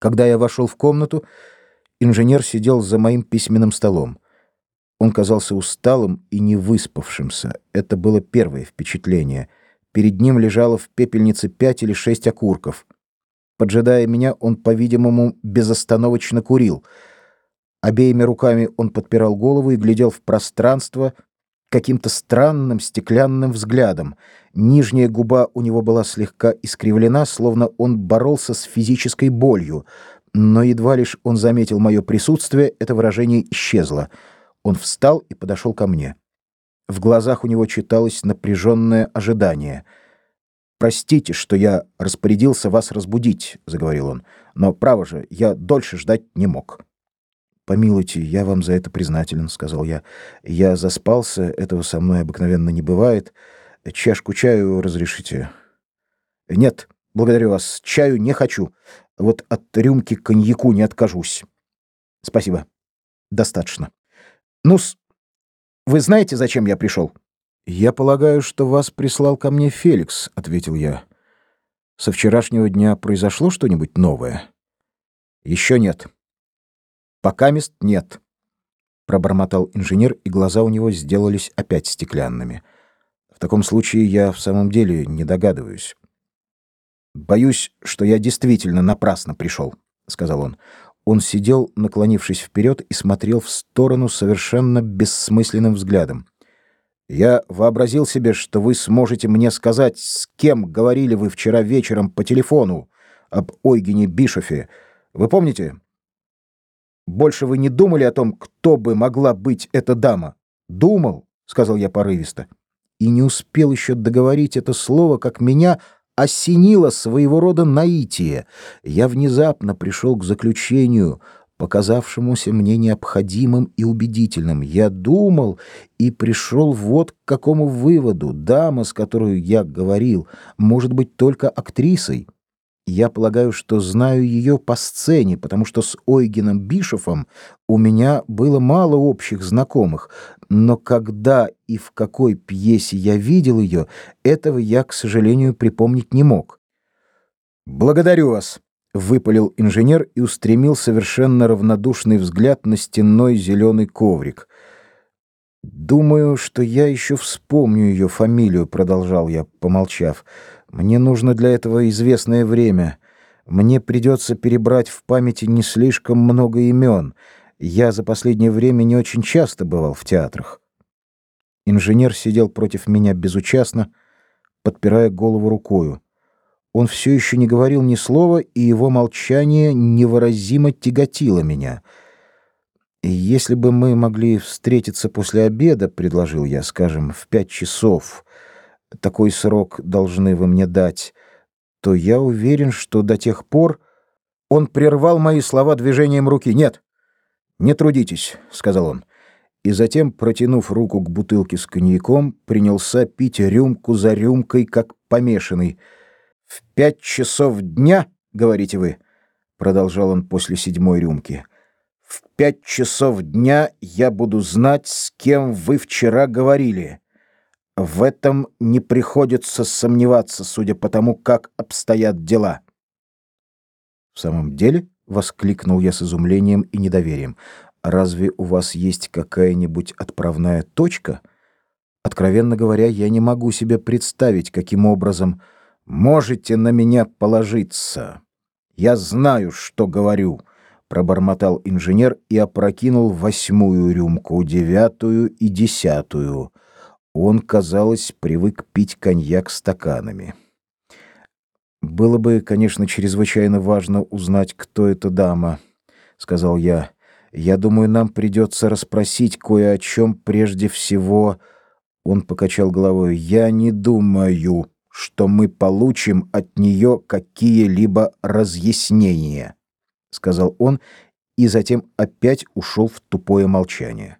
Когда я вошел в комнату, инженер сидел за моим письменным столом. Он казался усталым и невыспавшимся. Это было первое впечатление. Перед ним лежало в пепельнице пять или шесть окурков. Поджидая меня, он, по-видимому, безостановочно курил. Обеими руками он подпирал голову и глядел в пространство каким-то странным стеклянным взглядом. Нижняя губа у него была слегка искривлена, словно он боролся с физической болью. Но едва лишь он заметил мое присутствие, это выражение исчезло. Он встал и подошел ко мне. В глазах у него читалось напряженное ожидание. «Простите, что я распорядился вас разбудить», — заговорил он, — «но, право же, я дольше ждать не мог». «Помилуйте, я вам за это признателен», — сказал я. «Я заспался, этого со мной обыкновенно не бывает. Чашку чаю разрешите?» «Нет, благодарю вас, чаю не хочу. Вот от рюмки коньяку не откажусь». «Спасибо. Достаточно. Ну-с, вы знаете, зачем я пришел?» «Я полагаю, что вас прислал ко мне Феликс», — ответил я. «Со вчерашнего дня произошло что-нибудь новое?» «Еще нет». Пока мест нет, пробормотал инженер, и глаза у него сделались опять стеклянными. В таком случае я в самом деле не догадываюсь. Боюсь, что я действительно напрасно пришел», — сказал он. Он сидел, наклонившись вперед, и смотрел в сторону совершенно бессмысленным взглядом. Я вообразил себе, что вы сможете мне сказать, с кем говорили вы вчера вечером по телефону об Ойгене Бишофе. Вы помните? Больше вы не думали о том, кто бы могла быть эта дама? Думал, сказал я порывисто. И не успел еще договорить это слово, как меня осенило своего рода наитие. Я внезапно пришел к заключению, показавшемуся мне необходимым и убедительным. Я думал и пришел вот к какому выводу. Дама, с которой я говорил, может быть только актрисой. Я полагаю, что знаю ее по сцене, потому что с Ойгеном Бишофом у меня было мало общих знакомых, но когда и в какой пьесе я видел ее, этого я, к сожалению, припомнить не мог. «Благодарю вас», — выпалил инженер и устремил совершенно равнодушный взгляд на стенной зеленый коврик. «Думаю, что я еще вспомню ее фамилию», — продолжал я, помолчав. Мне нужно для этого известное время. Мне придется перебрать в памяти не слишком много имен. Я за последнее время не очень часто бывал в театрах. Инженер сидел против меня безучастно, подпирая голову рукою. Он все еще не говорил ни слова, и его молчание невыразимо тяготило меня. Если бы мы могли встретиться после обеда, предложил я, скажем, в пять часов, такой срок должны вы мне дать, то я уверен, что до тех пор он прервал мои слова движением руки. Нет. Не трудитесь, сказал он. И затем, протянув руку к бутылке с коньяком, принялся пить рюмку за рюмкой, как помешанный. В пять часов дня, говорите вы, продолжал он после седьмой рюмки. В пять часов дня я буду знать, с кем вы вчера говорили. В этом не приходится сомневаться, судя по тому, как обстоят дела. В самом деле, воскликнул я с изумлением и недоверием. Разве у вас есть какая-нибудь отправная точка? Откровенно говоря, я не могу себе представить, каким образом можете на меня положиться. Я знаю, что говорю, пробормотал инженер и опрокинул восьмую рюмку, девятую и десятую. Он, казалось, привык пить коньяк стаканами. Было бы, конечно, чрезвычайно важно узнать, кто эта дама, сказал я. Я думаю, нам придется расспросить кое о чем прежде всего. Он покачал головой. Я не думаю, что мы получим от нее какие-либо разъяснения, сказал он и затем опять ушел в тупое молчание.